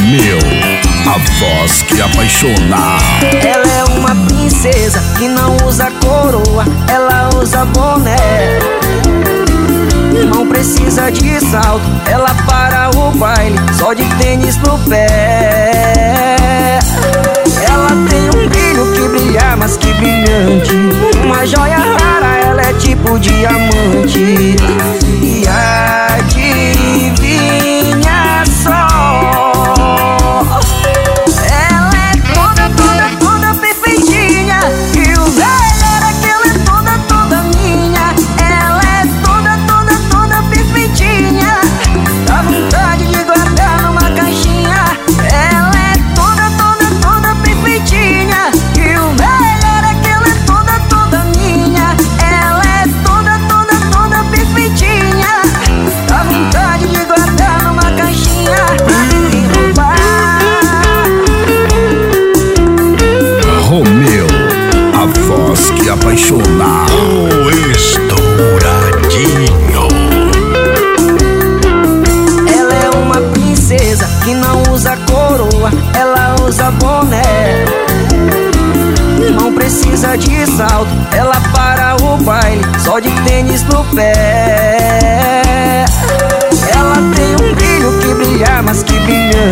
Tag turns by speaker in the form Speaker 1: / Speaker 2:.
Speaker 1: Romeu, a voz que apaixona.
Speaker 2: Ela é uma princesa que não usa coroa, ela usa boné. Não precisa de salto, ela para o baile só de tênis no pé. Ela tem um brilho que brilha, mas que brilhante. Uma joia rara, ela é tipo diamante. O
Speaker 3: Estouradinho.
Speaker 2: Ela é uma princesa que não usa coroa, ela usa boné. Não precisa de salto, ela para o baile só de tênis no pé. Ela tem um brilho que brilha, mas que brilhante.